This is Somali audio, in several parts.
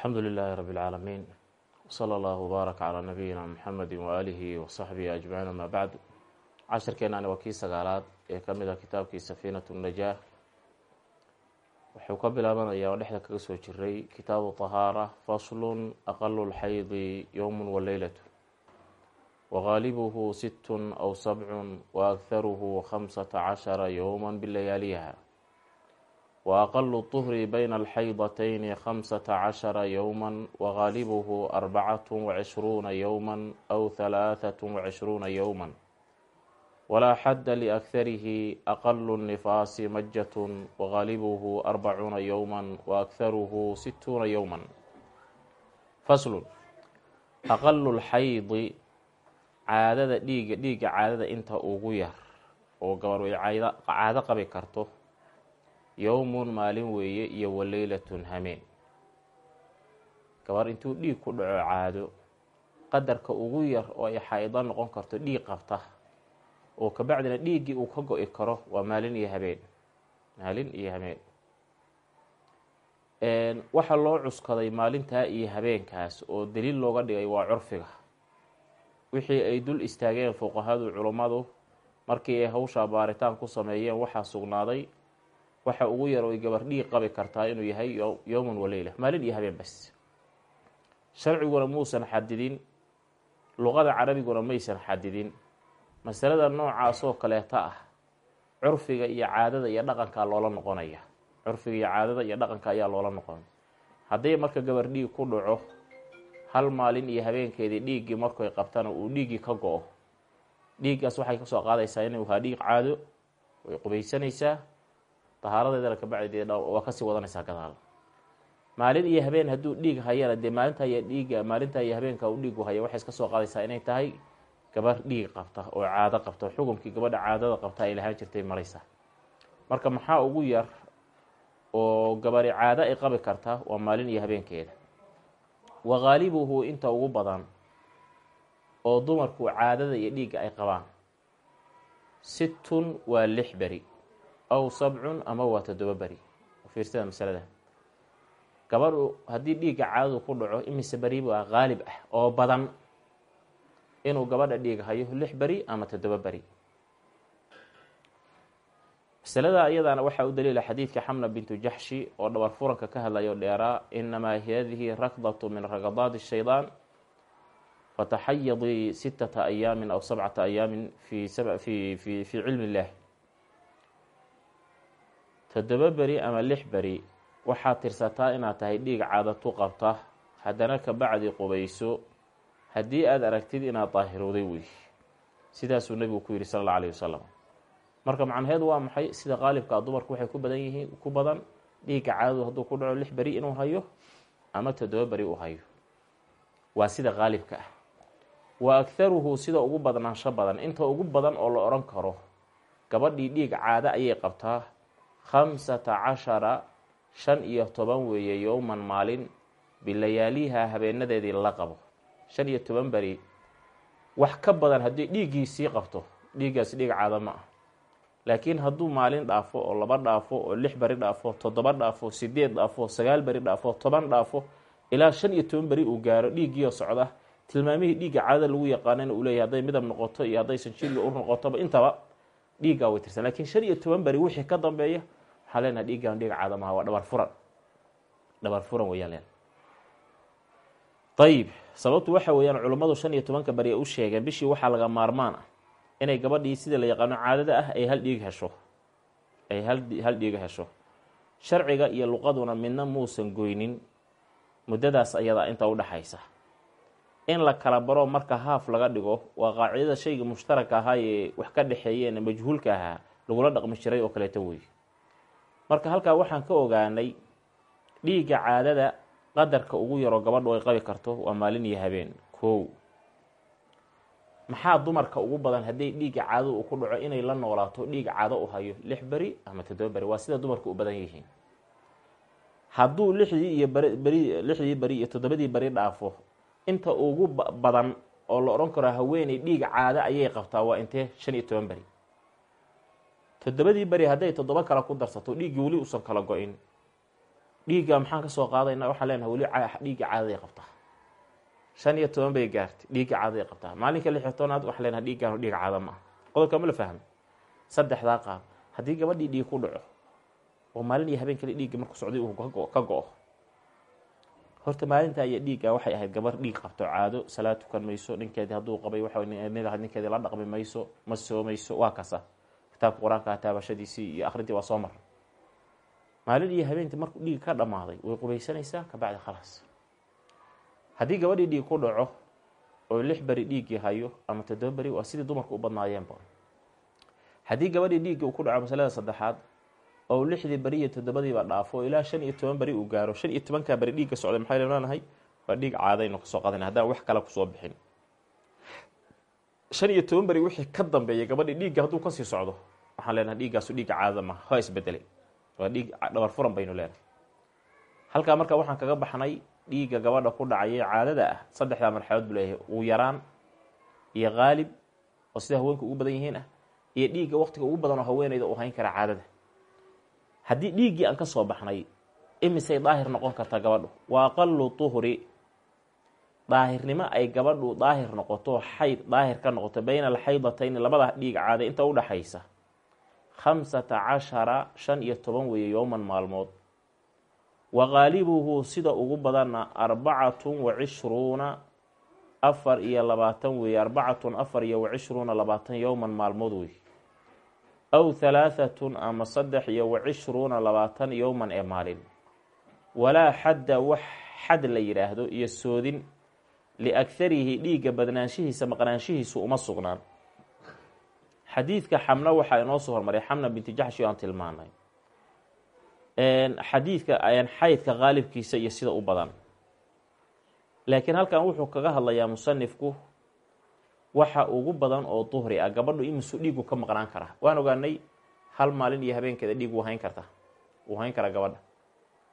alxamdu lilaahi rabi اlcaalamiin wsala allahu wbaarak calaa nabiyina muxamedi waaalihi wasaxbihi ajmaciin amaa bacdu cashirkeenani waa kii sagaalaad ee ka mid ah kitaabkii safiinatu najaah wuxuu ka bilaabanayaa oo dhexda kaga soo jiray kitaabu tahaara faslun aqalu lxaydi yowmun wa leylatu wagaalibuhu sittun aw sabcun wa akharuhu khamsata cashara yowma bilayaaliha aqalu طuhri bayna alxaydatayni khamsata cashara yowma wagaalibuhu arbacatu wacishruuna yowma aw halaaثat wacishruuna yowma walaa xadda liakharihi aqalu nifaasi majatun wagaalibuhu arbacuuna yowma waakharuhu situuna yowma faslun. Aqalu lxaydi caadada dhiiga dhiigga caadada inta ugu yar oo gabar caado qabi karto yowmun maalin weeye iyo waleylatun hameen. Gabar intuu dhiig ku dhaco caado qadarka ugu yar oo ay xaa-ido noqon karto dhiig qabta oo kabacdina dhiiggii uu ka go-i karo waa maalin iyo habeen. Maalin iyo habeen. Waxaa loo cuskaday maalintaa iyo habeenkaas oo daliil looga dhigay waa curfiga. Wixii ay dul istaageen fuqahadu culummadu markii ay hawshaa baaritaan ku sameeyeen waxaa sugnaaday waxa ugu yar oy gabar dhiig qabi kartaa inuu yahay yowman waleyla maalin iyo habeen bas. Sharciguna muusan xadidin luqada carabiguna maysan xadidin. Masalada noocaasoo kaleeta ah curfiga iyo caadada iyo dhaqankaa loola noqonaya. Curfiga iyo caadada iyo dhaqanka ayaa loola noqonaya hadday marka gabar dhiig ku dhaco hal maalin iyo habeenkeedii dhiiggii markay qabtana uu dhiiggii ka go-o. Dhiiggaas waxay ka soo qaadaysaa inuu ahaa dhiig caado way qubaysanaysaa dahaaradeedana kabacdeed waa ka sii wadanaysaa gadaal. Maalin iyo habeen hadduu dhiig hayana dee maalinta iyo dhiigga maalinta iyo habeenka uu dhiigu haya waxay iska soo qaadaysaa inay tahay gabar dhiig qabta oo caado qabta xukunkii gabadha caadada qabta ay lahaan jirtay maraysa. Marka maxaa ugu yar oo gabari caado ay qabi karta waa maalin iyo habeenkeeda. Wagaalibuhu inta ugu badan oo dumarku caadada iyo dhiigga ay qabaan. Sittun waa lix beri aw sabcun ama waa toddoba beri fiirsada masalada gabadhu haddii dhiigga caadadu ku dhaco imise beri waa qaalib ah oo badan inuu gabadha dhiig hayo lix beri ama toddoba beri masalada iyadaana waxaa u daliila xadiidka xamna bintu jaxshi oo dhabar furanka ka hadlayo dheeraa inamaa hadihi rakdatu min rakadaati shaydaan fataxayadii sittata ayaamin aw sabcata ayaamin fi fi fi cilmi illaah toddoba beri ama lix beri waxaad tirsataa inaad tahay dhiig caadatu qabta haddana kabacdi qubayso haddii aada aragtid inaad daahirowday wey sidaasuu nebigu ku yidhi sala alla alayh wasalam marka macnaheedu waa maxay? Sida qaalibkaa dumarku waxay ku badan yihiin ku badan dhiigga caadadu hadduu ku dhaco lix beri inuu hayo ama toddoba beri uu hayo. Waa sida qaalibka ah. Wa akharuhu sida ugu badnaansho badan. Inta ugu badan oo la odhan karo gabadhii dhiig caado ayay qabtaa khamsata cashara shan iyo toban weeye yowman maalin bilayaaliha habeenadeedii la qabo shan iyo toban beri wax ka badan haddii dhiiggii sii qabto dhiiggaasi dhiig caado ma ah laakiin hadduu maalin dhaafo oo laba dhaafo oo lix beri dhaafo toddoba dhaafo sideed dhaafo sagaal beri dhaafo toban dhaafo ilaa shan iyo toban beri uu gaaro dhiiggiioo socda tilmaamihii dhiigga caadada lagu yaqaanana uu leeyahy hadday midab noqoto iyo hadday sanjiilga u noqotoba intaba dhiiggaa way tirsan. Lakiin shan iyo toban beri wixii ka dambeeya waxaa leenaha dhiig caado maha waa dhabar furan. Dhabar furan weyaan ayib sababtu waxa weeyaan culummadu shan iyo tobanka beri u sheegeen bishii waxaa laga maarmaan ah inay gabadhii sida la yaqaano caadada ah ay hal dhiig hesho. Ay hal dhiiga hesho. Sharciga iyo luqaduna midna muusan goynin muddadaas ayadaa inta udhaxaysa in la kala baro marka haaf laga dhigo waa qaacidada shayga mushtaraka ahaa wax ka dhexeeyeen majhuulka ahaa lagula dhaqmi jiray oo kaleeto wey marka halkaa waxaan ka ogaanay dhiigga caadada qadarka ugu yaroo gabadhu ay qabi karto waa maalin iyo habeen kow maxaa dumarka ugu badan hadday dhiigga caadada uu ku dhaco inay la noolaato dhiig caado u hayo lix beri ama toddoba beri? Waa sida dumarku u badan yihiin. Hadduu lixdii iyo beri lixdii beri iyo toddobadii beri dhaafo inta ugu badan oo la odhan karo haweeney dhiig caado ayay qabtaa waa intee shan iyo toban beri. Toddobadii beri hadday toddoba kale ku darsato dhiiggii weli uusan kala go-in. Dhiigga maxaan ka soo qaadayna waxaan leenahay weli dhiigga caadaday qabtaa. Shan iyo toban bay gaartay dhiigga caadaday qabtaa. Maalinka lix iyo tobanaad waxaan leenahay dhiiggaan dhiig caada ma ah qodobka ma la fahmay saddexdaa qaab haddii gabadhii dhiig ku dhaco oo maalin iyo habeen kale dhiigga markuu socday uu ka go-o horta maalinta iyo dhiigga waxay ahayd gabar dhiig qabto caado salaad tukan mayso ninkeedii hadduu qabay waxa ninkeedii la dhaqmi mayso ma soomayso waa kasa. Kitaabka qur'aanka taabashadiisii iyo akrintii waa soo mar. Maalin iyo habeentii markuu dhiig ka dhammaaday way qubaysanaysaa kabacdi khalaas. Haddii gabadhii dhiig ku dhaco oo lix beri dhiiggii hayo ama toddoba beri waa sidii dumarku u badnaayeenba haddii gabadhii dhiiggii uu ku dhaco masalada saddexaad oo lixdii beri iyo toddobadiiba dhaafo oo ilaa shan iyo toban beri uu gaaro. Shan iyo tobankaa beri dhiigga socday maxaynu leenahay waa dhiig caadaynu ka soo qadana haddaan wax kale ku soo bixin. Shan iyo toban beri wixii ka dambeeya gabadhii dhiigga hadduu ka sii socdo waxaan leenahay dhiiggaasu dhiigga caadada maha waa isbedelay. Waa dhiig dhabar furan baynu leenahay. Halkaa marka waxaan kaga baxnay dhiigga gabadha ku dhacaya caadada ah saddexdaa marxalood buu leeyahay uu yaraan iyo qaalib oo sida haweenka ugu badan yihiin ah iyo dhiigga waqtiga ugu badan oo haweeneyda uu hayn kara caadada haddii dhiiggii aan ka soo baxnay imisay daahir noqon kartaa gabadhu. Waa aqalu tuhri. Daahirnimo ay gabadhu daahir noqoto xayd daahir ka noqoto bayna alxaydatayni labada dhiig caada inta u dhaxaysa. Khamsata cashara shan iyo toban weeye yowman maalmood. Wa qaalibuhu sida ugu badanna arbacatun wa cishruuna afar iyo labaatan weeye arbacatun afar iyo wa cishruuna labaatan yowman maalmood wey aw halaahatun ama saddex iyo wa cishruuna labaatan yowman ee maalin walaa xadda wax xad la yidhaahdo iyo soodin liakharihi dhiigga badnaanshihiisa maqnaanshihiisu uma sugnaan xadiidka xamna waxaa inoo soo hormaray xamna binti jaxshi aan tilmaanay xadiidka xaydka qaalibkiisa iyo sida u badan laakiin halkan wuxuu kaga hadlayaa musanifku waxa ugu badan oo duhri ah. Gabadhu imisu dhiigu ka maqnaan karaa waan ogaanay hal maalin iyo habeenkeeda dhiig wuu hayn karta. Wuu hayn karaa gabadha.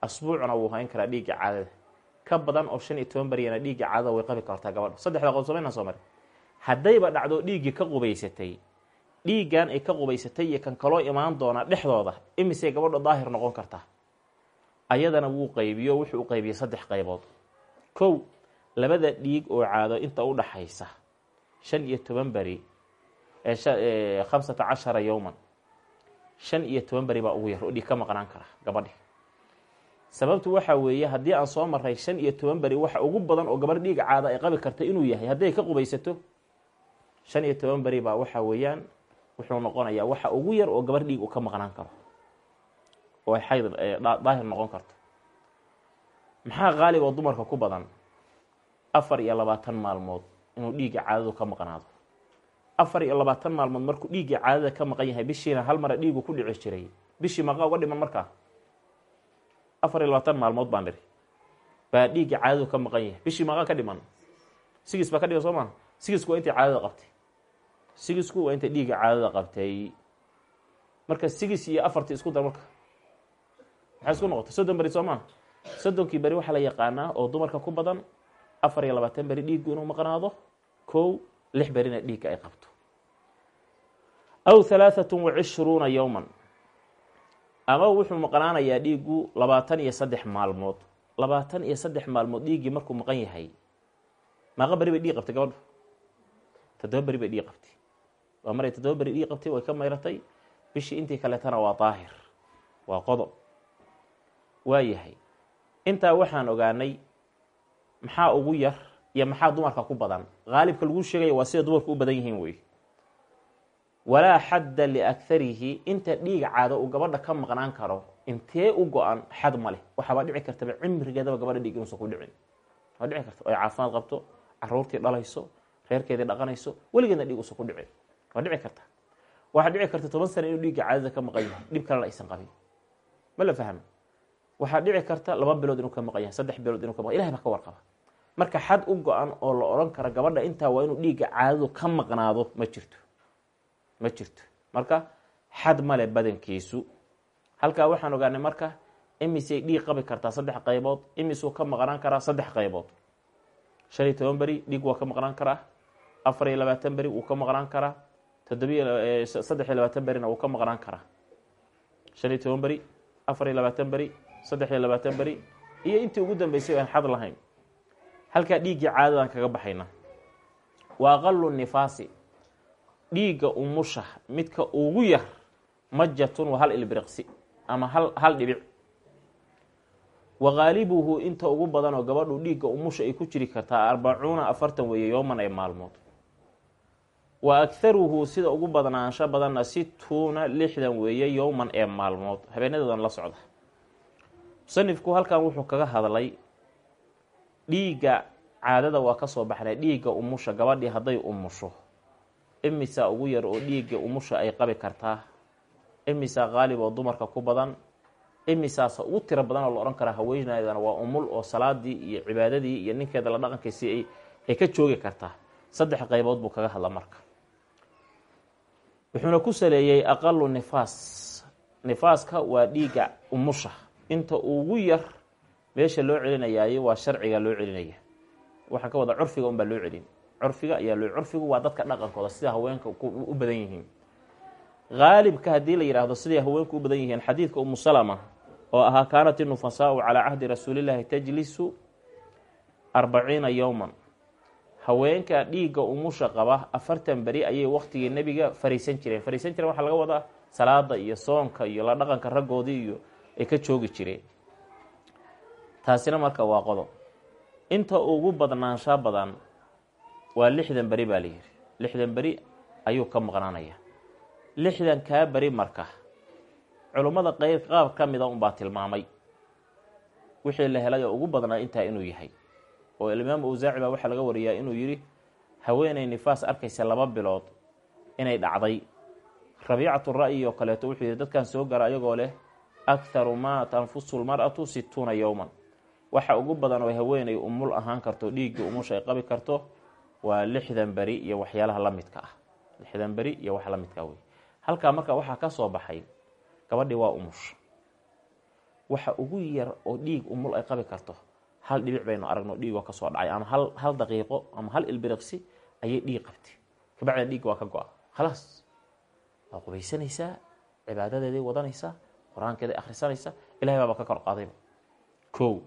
Asbuucna wuu hayn karaa dhiigga caadada. Ka badan oo shan iyo toban baryana dhiigga caadada way qabi kartaa gabadha. Saddexda qodob somayna soo mari haddayba dhacdo dhiiggii ka qubaysatay dhiiggan ay ka qubaysatay iyo kan kaloo imaan doona dhexdooda imisay gabadha daahir noqon kartaa ayadana wuu qaybiyo wuxuu u qaybiyey saddex qaybood. Kow labada dhiig oo caado inta u dhaxaysa shan iyo toban beri khamsata cashara yowman. shan iyo toban beri baa ugu yar oo dhiig ka maqnaan kara gabadhi. Sababtu waxa weeye haddii aan soo maray shan iyo toban beri waxa ugu badan oo gabadh dhiig caada ay qabi karta inuu yahay hadday ka qubaysato shan iyo toban beri baa waxa weeyaan wuxuu noqonayaa waxa ugu yar oo gabar dhiig uu ka maqnaan karo. Oo ay xayd daahir noqon karto. Maxaa qaalib oo dumarka ku badan? Afar iyo labaatan maalmood inuu dhiigga caadadu ka maqnaado. Afar iyo labaatan maalmood markuu dhiiggii caadada ka maqan yahay bishiina hal mara dhiigu ku dhici jiray. Bishii maqa uga dhiman markaa? Afar iyo labaatan maalmood baan dhiri baa dhiigga caadadu ka maqan yahay. Bishii maqa ka dhiman? Sigis baa ka dhiman soo sigisku waa intay caadada qabtay. Sigisku waa intay dhiigga caadada qabtay. Marka sigis iyo afartii isku dar marka. Maxay isku noqotay? Soddon beri soo maa soddonkii beri waxaa la yaqaanaa oo dumarka ku badan afar iyo labaatan beri dhiiggu inuu maqnaado kow lix berina dhiigga ay qabto. Aw halaahatun wa cishruuna yowman ama wuxuu maqnaanayaa dhiiggu labaatan iyo saddex maalmood. Labaatan iyo saddex maalmood dhiiggii markuu maqan yahay maaqa beri bay dhiig qabtay gabadhu. Toddoba beri bay dhiig qabtay. Waa maray toddoba beri dhiig qabtay way ka mayratay. Bishii intii kaleetana waa daahir waa qodob. Waa yahay. Intaa waxaan ogaanay maxaa ugu yar iyo maxaa dumarka ku badan? Qaalibka lagu sheegaya waa sida dumarku u badan yihiin wey. Walaa xadda liakharihi inta dhiig caado uu gabadha ka maqnaan karo intee u go-an xad ma leh. Waxaabaa dhici kartaba cimrigeedaba gabadha dhiig inuusan ku dhicin. Waa dhici karta ay caafimaad qabto caruurtii dhalayso reerkeedii dhaqanayso weligeedna dhiig uusan ku dhicin. Waa dhici karta. Waxaa dhici karta toban sana inuu dhiigga caadada ka maqan yahay dhib kalena aysan qabin. Ma la fahma waxaa dhici karta laba bilood inuu ka maqan yahay saddex bilood inuu ka maqan ilahay baa ka warqaba. Marka xad u go-an oo la odhan karo gabadha intaa waa inuu dhiigga caadadu ka maqnaado ma jirto. Ma jirto. Marka xad male badankiisu. Halkaa waxaan ogaanay marka imisay dhiig qabi kartaa saddex qaybood imisuu ka maqnaan karaa saddex qaybood. Shan iyo toban beri dhiig waa ka maqnaan karaa. Afar iyo labaatan beri wuu ka maqnaan karaa. Toddobiy saddex iyo labaatan berina wuu ka maqnaan karaa. Shan iyo toban beri afar iyo labaatan beri saddex iyo labaatan beri. Iyo intii ugu dambeysay aan xad lahayn halkaa dhiiggii caadadaan kaga baxayna wa aqalu nifaasi. Dhiigga umusha midka ugu yar majatun waa hal ilbiriqsi ama hal hal dhibic. Wa qaalibuhu inta ugu badan oo gabadhu dhiigga umusha ay ku jiri kartaa arbacuuna afartan weeye yooman ay maalmood. Wa akharuhu sida ugu badnaansho badanna situuna lixdan weeye yowman ee maalmood. Habeenadeedan la socda musanifku halkan wuxuu kaga hadlay dhiigga caadada waa ka soo baxnay dhiigga umusha gabadhii hadday umusho imisaa ugu yar oo dhiigga umusha ay qabi kartaa? Imisaa qaalib oo dumarka ku badan? Imisaasa ugu tiro badan oo la odhan karaa haweenaydana waa umul oo salaadii iyo cibaadadii iyo ninkeeda la dhaqankiisii ay ka joogi kartaa. Saddex qaybood buu kaga hadla marka. Wuxuuna ku saleeyey aqalu nifaas. Nifaaska waa dhiigga umusha inta ugu yar meesha loo celinayaayo waa sharciga loo celinaya. Waxaa ka wada curfiga unbaa loo celin. Curfiga ayaa loo curfigu waa dadka dhaqankooda sida haweenka u badan yihiin. Haalibka haddii la yidhaahdo siday haweenku u badan yihiin xadiidka umu salama oo ahaa kaanat inufasaau calaa cahdi rasuulillaahi tajlisu arbaciina yowman haweenka dhiigga umusha qaba afartan beri ayay waktigii nebiga fariisan jireen. Fariisan jireen waxaa laga wadaa salaada iyo soonka iyo la dhaqanka raggoodii iyo ay ka joogi jireen taasina marka waa qodob. Inta ugu badnaansha badan waa lixdan beri baa layidhi lixdan beri ayuu ka maqnaanaya. Lixdan kaa beri marka culummada qeyb qaab ka mida unbaa tilmaamay. Wixii la helay oo ugu badnaa intaa inuu yahay. Oo imaam awsaaci baa waxaa laga wariyaa inuu yidhi haweeney nifaas arkaysa laba bilood inay dhacday. Rabiicatu ra'yi oo kaleeto wuxuu yidhi dadkan soo gara ayagoo leh akharu maa tanfusu lmar'atu situuna waxa ugu badan oo haweeney umul ahaan karto dhiiggii umusha ay qabi karto waa lixdan beri iyo waxyaalaha la midka ah. Lixdan beri iyo wax la midka wey halkaa marka waxaa ka soo baxay gabadhii waa umush waxa ugu yar oo dhiig umul ay qabi karto hal dhibic baynu aragno dhiigoo ka soo dhacay ama hal hal daqiiqo ama hal ilbiriqsi ayay dhiig qabtay. Kabacdina dhiigga waa ka go-a. Waa qubaysanaysaa cibaadadeeday wadanaysaa qur'aankeeday akhrisanaysaa ilahay baaba ka kor qaadayba. Kow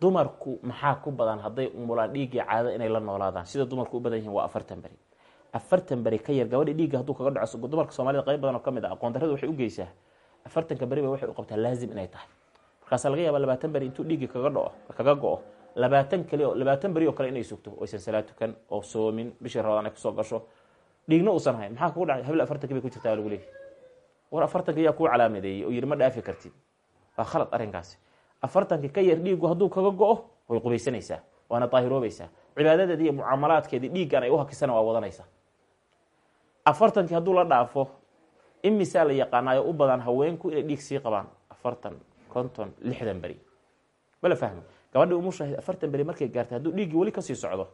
dumarku maxaa ku badan hadday umulaan dhiiggii caadada inay la noolaadaan? Sida dumarku u badan yihiin waa afartan beri. Afartan beri ka yar gabadha dhiigga hadduu kaga dhaco dumarka soomaalida qayb badan oo ka mid ah aqoon darrada waxay u geysaa afartanka beri ba waxay u qabtaa laazim inay tahay. Markaasaa laga yaaba labaatan beri intuu dhiiggii kaga dhaco kaga go-o labaatan kali oo labaatan beri oo kale inay sugto oysan salaa tukan oo soomin bishii rabadaan ay ku soo gasho dhiigna uusan hayn. Maxaa kugu dhacay habil afartanki bay ku jirtaa lagu leeyahy war afartanka yaa kuu calaamadeeyey oo yidhi ma dhaafi kartid. Waa khalad arrinkaasi. Afartanki ka yar dhiiggu hadduu kaga go-o way qubaysanaysaa waana daahiroobaysaa cibaadadeedii iyo mucaamalaadkeedii dhiiggan ay u hakisana waa wadanaysaa. Afartankii hadduu la dhaafo imisaa la yaqaanaayo u badan haweenku inay dhiig sii qabaan afartan konton lixdan beri. Mala fahmo? Gabadhii umushahayd afartan beri markay gaartay hadduu dhiiggii weli ka sii socdo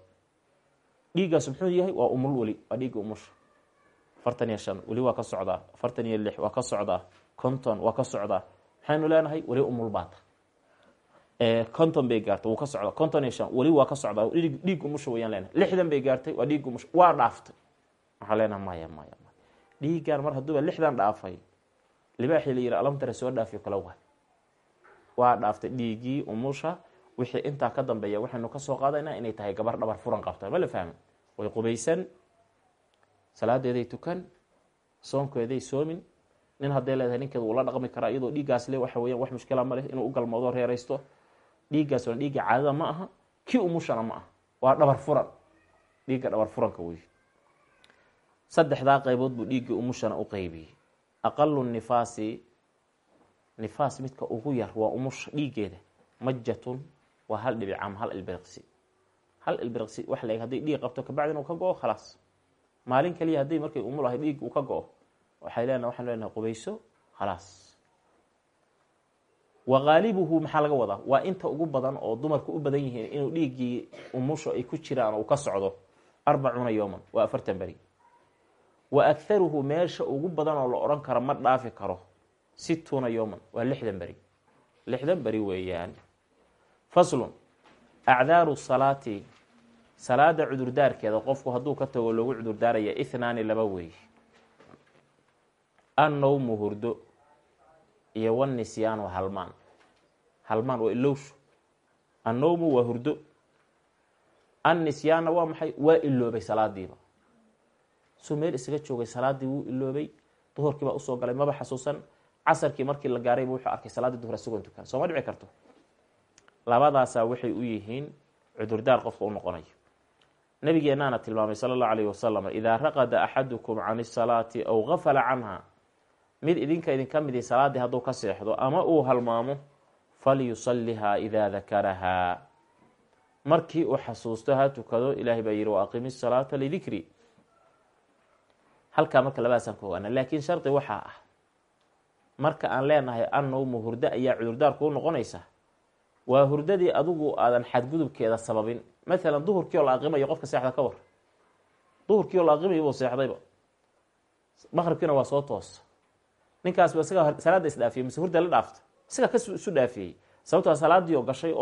dhiiggaas muxuu yahay? Waa umul weli waa dhiiggii umusha afartan iyo shan weli waa ka socdaa. Afartan iyo lix waa ka socdaa. Konton waa ka socdaa. Maxaynu leenahay weli umul baata. Konton bay gaartay wuu ka socda konton iyo shan weli waa ka socdaa. Dhiig umusha wayaan leenahay. Lixdan bay gaartay waa dhiig umusha waa dhaaftay. Waxaan leenaha maya maya maya. Dhiiggan mar hadduuba lixdan dhaafay libaaxii la yihi alamtare soo dhaafiyo kala waay waa dhaaftay dhiiggii umusha. Wixii intaa ka dambeeya waxaynu ka soo qaadaynaa inay tahay gabar dhabar furan qabta ma la fahma way qubaysan salaadeeday tukan soonkeeday soomin. Nin hadday leedahay ninkeeda wuu la dhaqmi karaa iyadoo dhiiggaas le waxa weyan wax mushkila ma leh inuu u galmoodo reeraysto. Dhiiggaas waa dhiigga caadada ma aha kii umushana ma aha. Waa dhabar furan. Dhiigga dhabar furanka wey saddexdaa qaybood buu dhiiggii umushana u qeybiyey aqalu nifaasi nifaas midka ugu yar waa umusha dhiiggeeda. Majatun waa hal dhibic ama hal ilbiriqsi. Hal ilbiriqsi waxa la hadday dhiig qabto kabacdin uu ka go-o khalaas maalin kaliya hadday markay umul ahay dhiig uu ka go-o waxay leenaha waxaan leenahay qubayso khalaas. Wa qaalibuhu maxaa laga wadaa? Waa inta ugu badan oo dumarku u badan yihiin inuu dhiiggii umusho ay ku jiraan uu ka socdo arbacuuna yowman waa afartan beri. Wa akharuhu meesha ugu badan oo la odhan karo ma dhaafi karo situuna yowman waa lixdan beri. Lixdan beri weeyaan. Faslun acdaaru salaati salaada cudurdaarkeeda qofku hadduu ka tago loogu cudurdaaraya ithnaani laba weeye annowmu hurdo iyo wanisyaanu halmaan. Halmaan waa ilowshu. Annowmu waa hurdo. Annisyaanna waa maxay? Waa iloobay salaadiiba. Suu meel isaga joogay salaadii wuu iloobay. Duhurkii baa u soo galay maba xasuusan. Casarkii markii la gaarayba wuxuu arkay salaaddii duhur isagoon tukan sooma dhici karto. Labadaasaa waxay u yihiin cudurdaar qofka u noqonayo nabigeennaana tilmaamay sala allahu alayhi wasalam idaa raqada axadukum can isalaati aw gafala canha. Mid idinka idinka midii salaaddii hadduu ka seexdo ama uu halmaamo falyusalihaa idaa dakarahaa markii uu xasuusto ha tukado ilaahay baa yihi wa aqimi salaata lidikri halkaa marka labadaasaan ka ogaana laakiin shardi waxaa ah marka aan leenahay annowmu hurdo ayaa cudurdaar kuu noqonaysa waa hurdadii adigu aadan xadgudubkeeda sababin maalan duhurkii oo la aqimayo qofka seexda ka war. Duhurkii oo la aqimayo buu seexdayba. Maqribkiina waa soo toosa ninkaasba isaga salaadda isdhaafiyey mise hurda la dhaafta isaga ka isu dhaafiyey. Sababtoo salaadii oo gashay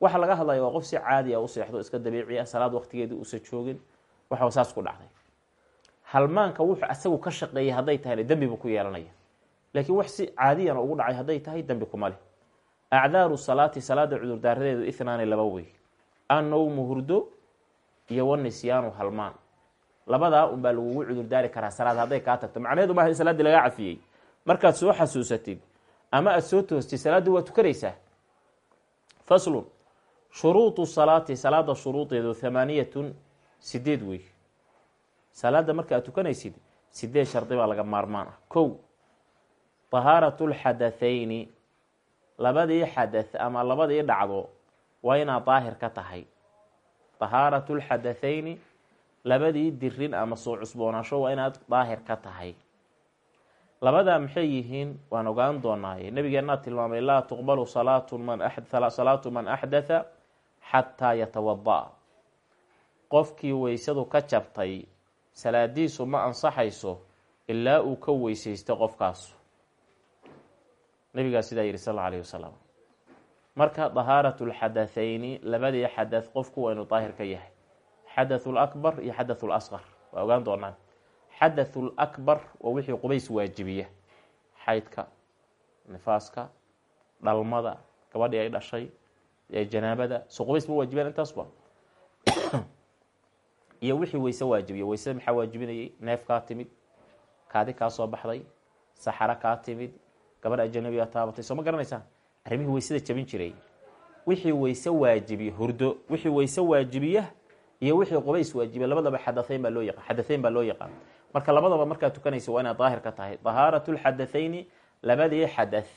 waxa laga hadlaya qof si caadi a u seexdo iska dabiici ah salaad waqtigeedii uusan joogin. Waxa saas ku dhacday. Halmaanka wuxuu asagu ka shaqeeyay hadday tahayna dembi buu ku yeelanaya. Laakiin wax si caadiyana ugu dhacay hadday tahay dembi kuma leh acdaaru salaati salaada cudurdaaradeedu ithnaani laba wey annowmu hurdo iyo wanisyaanu halmaan labadaa unbaa lagugu cudurdaari karaa salaad hadday kaa tagto macnaheedu maaha in salaaddii lagaa cafiyey markaad soo xasuusatid ama aada soo toostid salaaddii waa tukanaysaa faslun shuruudu salaati salaada shuruudeedu thamaaniyatun sideed wey salaada marka aad tukanaysid sideed shardi baa laga maarmaan ah kow tahaaratu lxadathayni labadii xadath ama labadii dhacdo waa inaad daahir ka tahay. Tahaaratu lxadathayni labadii dirin ama soo cusboonaasho waa inaad daahir ka tahay. Labadaa maxay yihiin? Waan ogaan doonaaye. Nabigeenaa tilmaamay laa tuqbalu salaatu man axdatha xataa yatawada qofkii weysadu ka jabtay salaadiisu ma ansaxayso ilaa uu ka weysaysto qofkaasu nabigaa sidaa yihi sal alayh wasalam marka dahaaratu lxadathayni labadii xadath qofku waa inuu daahir ka yahay. Xadathu lakbar iyo xadathu lasqar waa ogaan doonaan. Xadathu lakbar waa wixii qubays waajibiya. Xaydka nifaaska dhalmada gabadhii ay dhashay ee janaabada. So qubays ma waajibiyaan intaasba iyo wixii weyse waajibiya. Weysada maxaa waajibinayay? Neef kaa timid kaadi kaa soo baxday saxaro kaa timid gabadh ajanabiga taabatay. Soo ma garanaysaan? Arrimihii weysada jabin jiray. Wixii weyse waajibiya hurdo. Wixii weyse waajibiya iyo wixii qubays waajibiya labadaba xadahayn baa loo yaqaan xadahayn baa loo yaqaan. Marka labadaba markaad tukanaysa waa inaad daahir ka tahay. Dahaaratu lxadathayni labadii xadath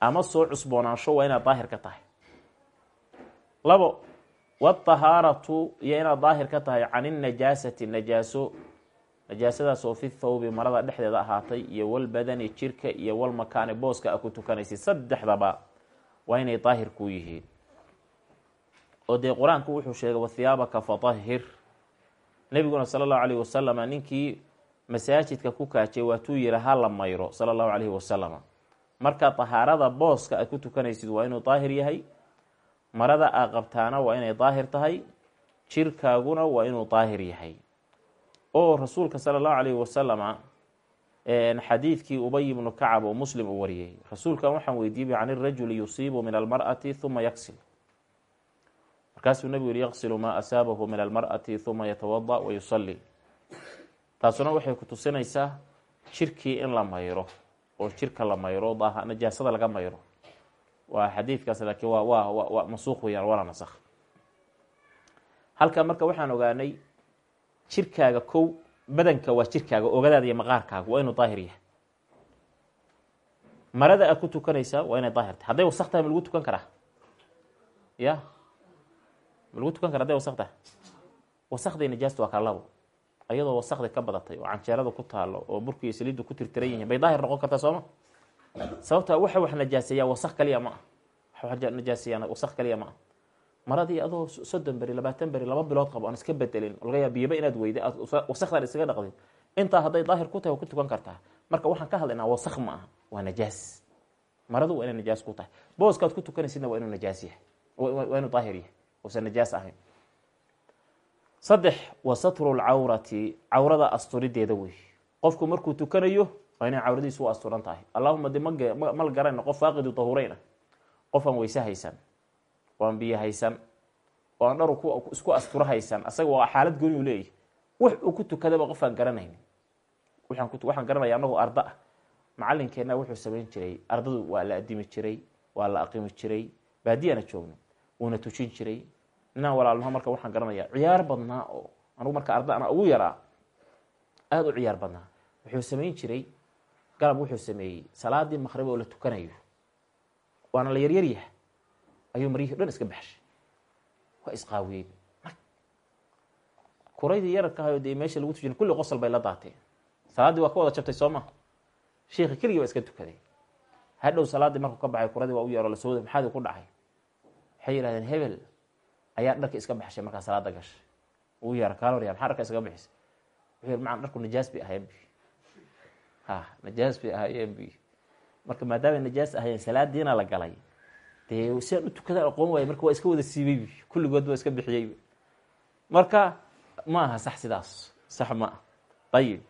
ama soo cusboonaansho waa inaad daahir ka tahay. Labo watahaaratu iyo inaad daahir ka tahay can inajaasati najaaso najaasadaas oo fi thawbi marada dhexdeeda ahaatay iyo walbadani jirka iyo walmakaani booska a ku tukanaysid saddexdaba waa inay daahir ku yihiin. Oo dee qur'aanku wuxuu sheegay wathiyaabaka fatahhir. Nebiguna sala allahu alayhi wasalama ninkii masaajidka ku kaajay waatuu yihi ha la mayro sala allahu calayhi wasalama marka tahaarada booska aad ku tukanaysid waa inuu daahir yahay marada aa qabtaana waa inay daahir tahay jirkaaguna waa inuu daahir yahay oo rasuulka sala allahu calayhi wasalama xadiidkii ubay ibnu kacab oo muslim uu wariyey rasuulkan waxaan weydiiyey can irajuli yusiibu min almar'ati huma yaksil markaasuu nebigu yihi yaqsilu maa asaabahu min almar'ati huma yatawada wa yusalli. Taasuna waxay ku tusinaysaa jirkii in la mayro oo jirka la mayro najaasada laga mayro. Waa xadiidkaas laakiin waa waa masuuq weyaan wala nasakh. Halka marka waxaan ogaanay jirkaaga kow badanka waa jirkaaga ogadaada iyo maqaarkaaga waa inuu daahir yahay. Marada aad ku tukanaysaa waa inay daahir tahay. Hadday wasaq tahay ma lagu tukan karaa? Ya? Ma lagu tukan kara haday wasaq tahay? Wasakday najaasta waa kala labo. Ayadoo wasakda ka badatay oo canjeerada ku taalo oo burka iyo saliiddu ku tirtiran yihiin bay daahir noqon kartaa sooma sababta waxa wax najaaseeyaa wasaq kaliya ma ah waxa najaaseeyaa wasaq kaliya ma ah maradii adoo soddon beri labaatan beri laba bilood qabo aan iska bedelin laga yaa biyaba inaad weyda aad wasakdan isaga dhaqdid intaa hadday daahir ku tahay waa ku tukan kartaa. Marka waxaan ka hadlaynaa wasaq ma aha waa najaas. Maradu waa inay najaas ku tahay. Booskaad ku tukanaysidna waa inuu najaas yahay. Waa inuu daahir yahay. Uusan najaas ahayn. Saddex wa satru lcawrati cawrada asturideeda wey. Qofku markuu tukanayo waa inay cawradiisu u asturan tahay. Allahuma de mal garayna qof faaqidu tahureyn ah qof aan weyse haysan oo aan biyo haysan oo aan dhar isku asturo haysan asaga waa xaalad gooni u leeyahy wax uu ku tukadaba qof aan garanaynin waxaan garanaya anagoo arda ah. Macalinkeenna wuxuu samayn jiray ardadu waa la adimi jiray waa la aqimi jiray baadiyana joogno wuuna tujin jiray. Inaan walaalnaho marka waxaan garanaya ciyaar badnaa oo anugu marka arda ana ugu yaraa aada u ciyaar badnaa. Wuxuu samayn jiray galab wuxuu sameeyey salaadii maqrib oo la tukanayo. Waana la yaryaryaha ayuu maryihii o dhan iska baxshay waa isqaawiyey kuraydii yararka ahayo dee meesha lagu tujin kulli qosol bay la daateen salaaddii waa ka wada jabtay soo maha sheikhi keligii baa iska tukaday hadhow salaaddii markuu ka baxay kuradii waa u yeero la soo maxaadii ku dhacay waxay yidhahdeen hebel ayaa dharka iska baxshay markaa salaada gashay uu yeera kaalorya maxaa dharka iskaga bixisay wuxuu macana dharku najaas bay ahayen bi ha najaas bay ahaayeen bi marka maadaamay najaas ahayeen salaadiina la galay siaan u tukadaan aqoon waaya marka waa iska wada siibay bi kulligood waa iska bixiyey marka ma aha sax sidaas. Sax ma ah ayib.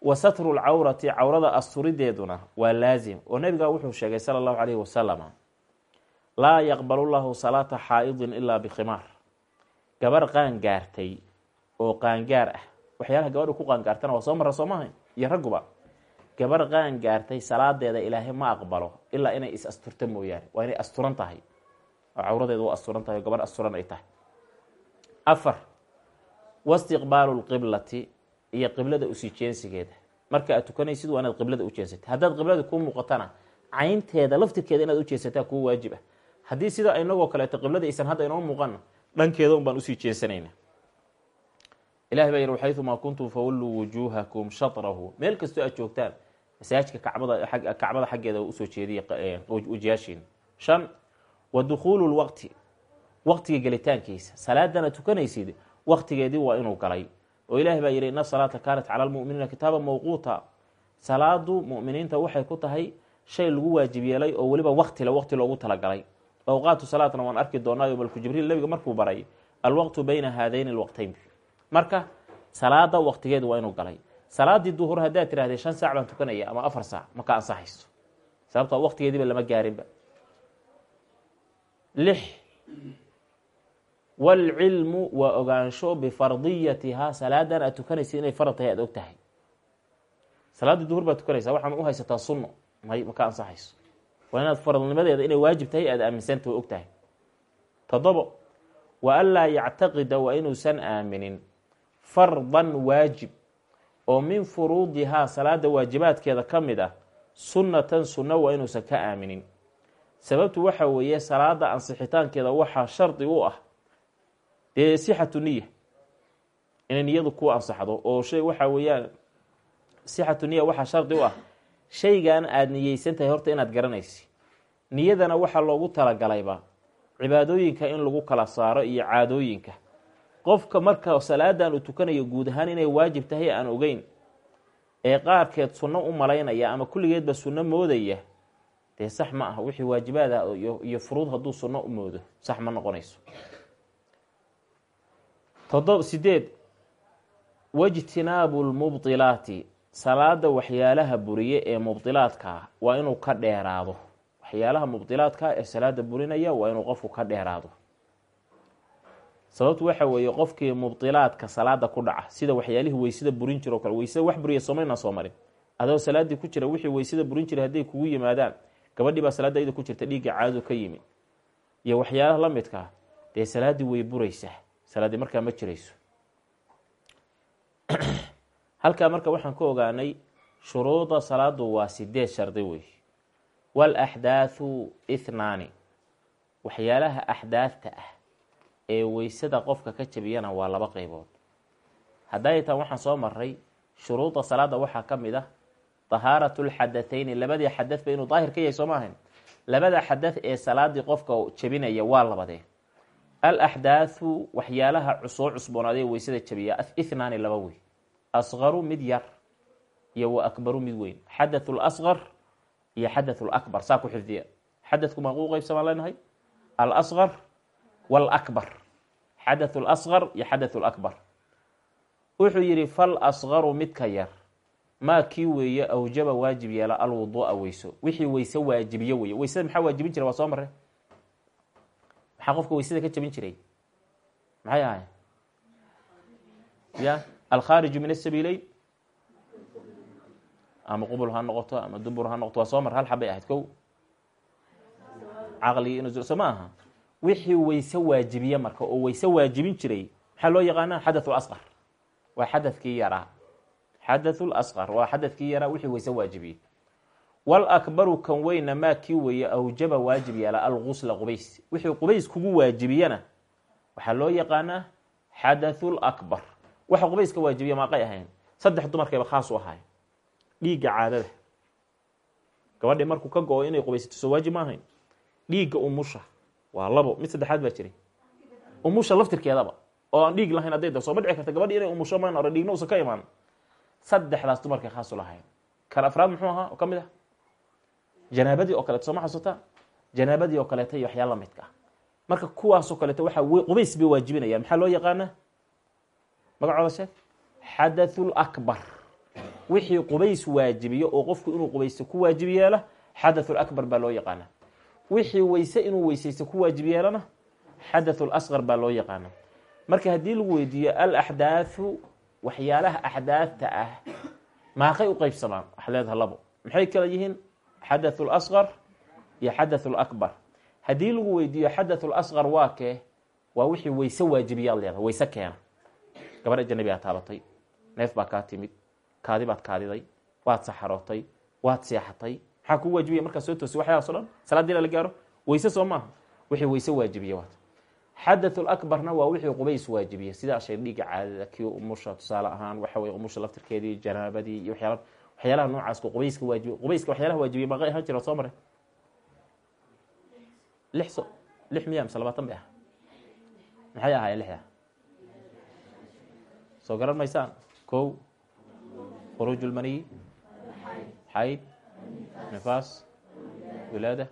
Wa satru cawrada asturideeduna waa laazim. Oo nabiga wuxuu sheegay sala allahu alayhi wasalama laa yaqbalu llahu salaata xaa'idin ilaa bikhimaar gabar qaangaartay oo qaangaar ah. Waxyaalaha gabadha ku qaangaartana waa soo mara soo iyo ragguba gabar qaangaartay salaadeeda ilaahay ma aqbalo ilaa inay is asturto mooyaane waa inay asturan tahay. Oo cawradeeda u asturan tahay oo asturan ay tahay. Afar wastiqbaalu lqiblati iyo qiblada u sii jeensigeeda marka aad tukanaysid waa inaad qiblada u jeensatay haddaad qiblada kuu muuqatana caynteeda laftirkeeda inaad u kuu waajib ah. Haddii sida inagoo kaleeto qiblada aysan hadda inoo muuqana dhankeeda un baan u sii jeensanayna ilahi baa yihi waxayumaa kuntum fawalluu wujuuhakum shatrahu. Meel kastoo aad joogtaan masaajidka kacbada xaggeeda u soo jeediya wajiyaashiina shan wa dukhuulu lwaqti waqtiga gelitaankiisa. Salaadana tukanaysid waqtigeedii waa inuu galay. Oo ilahi baa yihi ina salaata kaanat cala lmuminiina kitaaba mawquuta. Salaadu muminiinta waxay ku tahay shay lagu waajib yeelay oo weliba waqtile waqti loogu talagalay. Awqaatu salaatna waan arki doonaayo malku jibriil nabiga markuu baray alwaqtu bayna haadayni lwaqtayn marka salaada waqtigeedu waa inuu galay salaadii duhur haddaad tirahdee shan saac baan tukanaya ama afar saac maka ansaxayso sababtoo waqtigeediiba lama gaarinba. Lix waalcilmu waa ogaansho bifardiyatihaa salaadan aad tukanaysa inay farad tahay aad og tahay. Salaaddii duhur baad tukanaysaa waxaan u haysataa sunno may maka ansaxayso waa inaad faradnimadeeda inay waajib tahay aada aaminsanta og tahay. Toddobo wa an laa yactaqida waa inuusan aaminin. Fardan waajib oo min furuudihaa salaada waajibaadkeeda ka mid ah sunnatan sunno waa inuusan ka aaminin. Sababtu waxa weeye salaada ansixitaankeeda waxaa shardi u ah dee sixatu niya inay niyadu ku ansaxdo oo shay waxaa weeyaan sixatu niya waxaa shardi u ah shaygan aada niyeysan tahay horta inaad garanaysi. Niyadana waxaa loogu talagalayba cibaadooyinka in lagu kala saaro iyo caadooyinka qofka marka salaadan uu tukanayo guud ahaan inay waajib tahay aan ogeyn ee qaarkeed sunno u malaynaya ama kulligeedba sunno moodaya dee sax ma ah wixii waajibaad ah iyo furuud hadduu sunno u moodo sax ma noqonayso. Todob sideed wajtinaabu lmubdilaati salaada waxyaalaha buriye ee mubdilaadka ah waa inuu ka dheeraado. Waxyaalaha mubdilaadka ee salaada burinaya waa inuu qofku ka dheeraado sababtu waxa weeye qofkii mubdilaadka salaada ku dhaca sida waxyaalihii weysada burin jiro kale weysada wax buriya somayna soo marin. Adoo salaadii ku jira wixii weysada burin jiray hadday kugu yimaadaan gabadhii baa salaada iyada ku jirta dhiigga caadadu ka yimi iyo waxyaalaha la midkaa dee salaaddii way buraysaa salaaddii markaa ma jirayso. Halkaa marka waxaan ka ogaanay shuruuda salaadu waa sideed shardi wey walaxdaathu ithnaani waxyaalaha axdaadta ah ee weysada qofka ka jabiyana waa laba qeybood hadday taan waxaan soo maray shuruuda salaada waxaa ka mid ah dahaaratu lxadathayni labadii xadadba inuu daahir ka yahay soo maahayn. Labada xadath ee salaadii qofka jabinaya waa labadee. Alaxdaathu waxyaalaha soo cusboonaaday weysada jabiya ithnaani laba wey. Asqaru mid yar iyo wa akbaru mid weyn. Xadath lasqar iyo xadath lakbar saa ku xifdiya. Xadadku maa quu qeybsamaan leenahay? Alasqar walakbar xadath lasqar iyo xadath lakbar wuxuu yidhi fal asqaru midka yar maa kii weeye awjaba waajib yeela alwuduu'a weyso wixii weyse waajibiyo weye weysada maxaa waajibin jira waa soo mare maxaa qofka weysada ka jabin jiray maxay ahay ya alkhaariju min asabiileyn ama qubul ha noqoto ama dubur ha noqoto waa soo mar hal xabay ahayd ko caqligi inu soo ma aha wixii weyse waajibiye marka oo weyse waajibin jiray. Maxaa loo yaqaana xadath asqar. Waa xadadkii yaraa. Xadath lasqar waa xadadkii yaraa wixii weyse waajibiyey walakbaru kan weyna maa kii weeye awjaba waajib yeela algusla qubays. Wixii qubays kugu waajibiyana waxaa loo yaqaanaa xadathu lakbar waxa qubayska waajibiya maaqay ahayn. Saddex dumarkayba khaas u ahay dhiigga caadada. Gabadhii markuu ka go-o inay qubaysato soo waajib ma ahayn. Dhiigga umusha waa labo mid saddexaad baa jiray. Umusha laftirkeedaba oo aan dhiig lahayn hadday da soo ma dhici karta gabadhi inay umusho maan ore dhiigna usan ka imaan. Saddexdaas dumarkay khaas u lahayn kale afraad muxuu ahaa? Oo ka mid ah. Janaabadii oo kaleeto sooma xasuuta janaabadii oo kaleeto iyo waxyaala lamidka ah marka kuwaasoo kaleeto waxaa qubays bay waajibinayaan. Maxaa loo yaqaanaa magacooda sheeg xadathul akbar. Wixii qubays waajibiyo oo qofku inuu qubaysto ku waajib yeela xadathul akbar baa loo yaqaana wixii weyse inuu weysaysto ku waajib yeelana xadathul asqar baa loo yaqaana marka haddii lagu weydiiyo alaxdaathu waxyaalaha axdaadta ah maaqay u qeybsamaan waxaad leedaha labo. Maxay kala yihiin? Xadath lasqar iyo xadath lakbar haddii lagu weydiiyo xadath lasqar waa kee waa wixii weyse waajibiyaad leedahay weyse keena. Gabadh ajanabi aad taabatay neef baa kaa timid kaadi baad kaadiday waad saxarootay waad seexatay maxaa kuu waajibiya markaa soo toosi waxyaalaas o dhan? Salaadiina la gaaro? Weyse soo maaha? Wixii weyse waajibiya waat xadath lakbarna waa wixii qubays waajibiya sidaa shay dhiiga caadada kii umusha tusaale ahaan waxa weye umusha laftirkeedii janaabadii iyo waxyaala waxyaalaha noocaas qubayska waajibiy qubayska waxyaalaha waajibiya maaqay ahaan jira soo maray. Lix so lix miya mise labaatan bay ah maxay ahaayeen lixda soo garan maysaan? Kow. Khuruuj lmaniyi xayd nifaas wilaada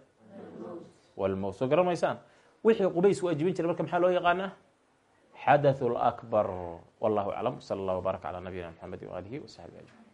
walmowt soo garan maysaan. Wixii qubays waajibin jiray marka maxaa loo yaqaanaa? Xadath lakbar wallahu aclam. Sala allah wbaarak calaa nabiyina mxamedi waalihi wasaxbi ajmain